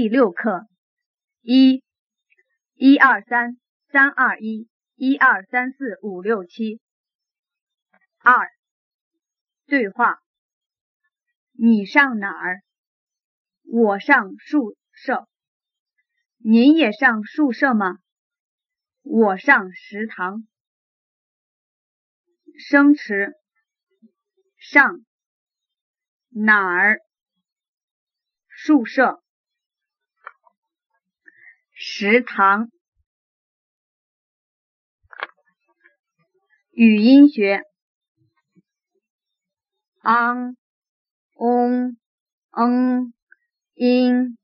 第六课一，一二三，三二一，一二三四五六七。二，对话。你上哪儿？我上宿舍。您也上宿舍吗？我上食堂。生词：上哪儿？宿舍。食堂。语音学，ang、ong、ng、in。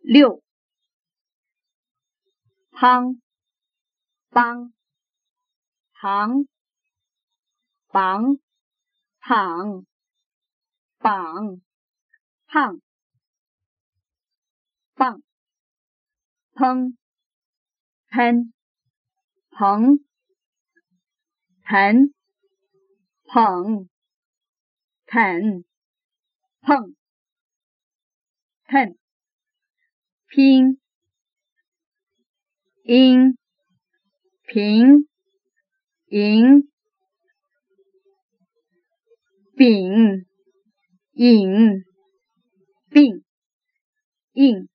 六，滂、梆、旁、梆、躺、绑、胖。棒，砰，喷，捧，盆，捧，啃，碰，碰，拼，音，平，赢，饼，引，病，硬。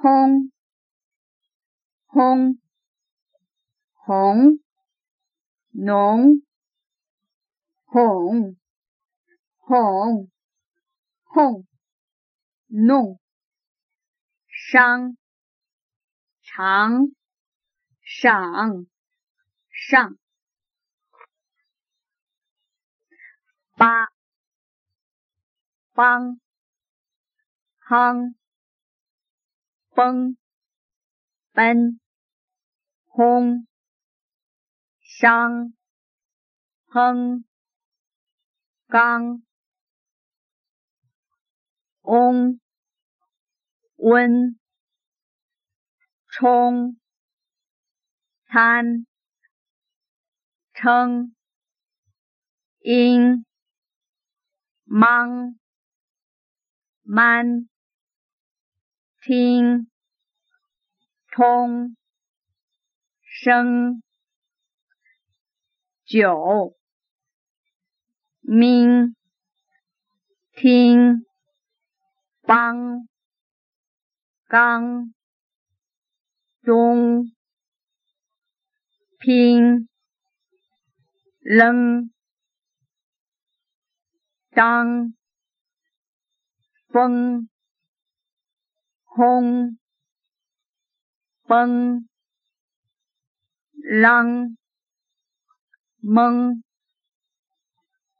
轰，轰，红，浓，哄，哄，哄，弄，商，长，赏，上，八，帮，夯。风，奔，轰，伤，哼，刚，嗡，温，冲，参，称，因，忙，慢。听，通，声，九，明，听，帮，刚，中，拼，扔，当，风。轰，崩，啷，蒙，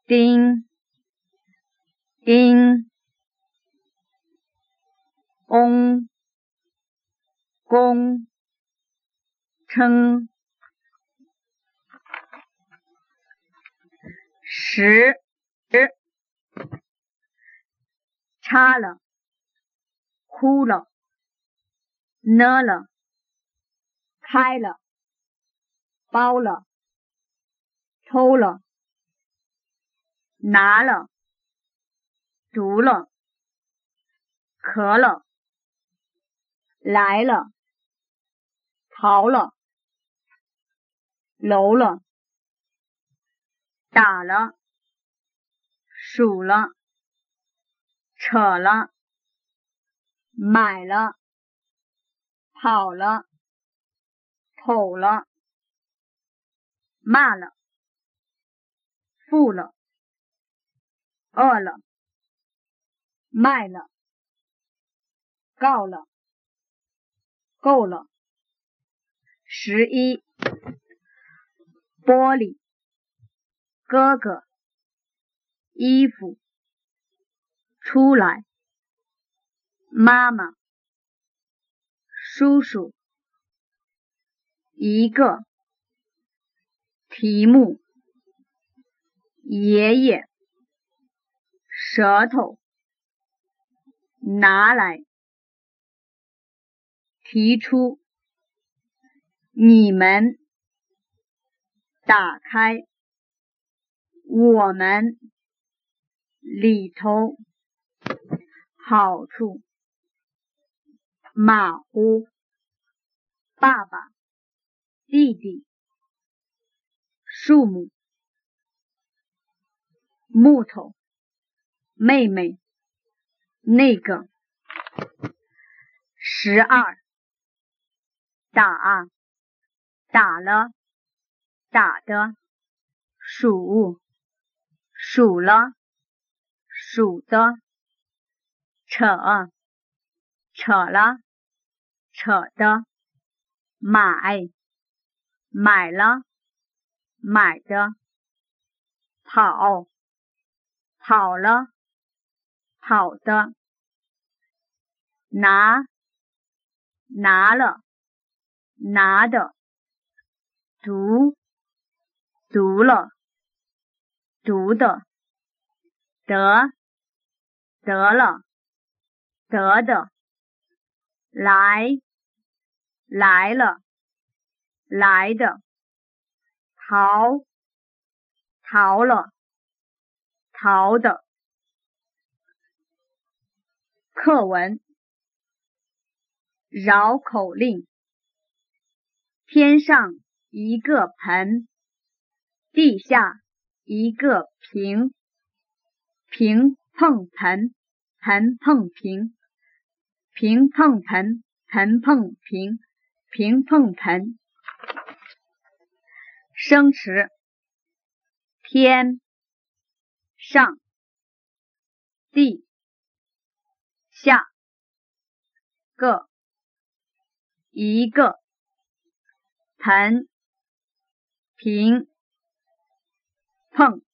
丁，音，翁，公，称，十，差了。哭了，呢了，开了，包了，偷了，拿了，读了，咳了，来了，逃了，楼了，打了，数了，扯了。买了，跑了，偷了，骂了，富了，饿了，卖了，告了，够了。十一，玻璃，哥哥，衣服，出来。妈妈，叔叔，一个。题目，爷爷，舌头，拿来，提出，你们，打开，我们，里头。好处，马虎，爸爸，弟弟，树木，木头，妹妹，那个，十二，打，打了，打的，数，数了，数的。扯，扯了，扯的；买，买了，买的；跑，跑了，跑的；拿，拿了，拿的；读，读了，读的；得，得了。得的，来，来了，来的，逃，逃了，逃的。课文，绕口令：天上一个盆，地下一个瓶，瓶碰盆，盆碰瓶。平碰盆，盆碰平，平碰盆。生词：天上、地下、个、一个、盆、平、碰。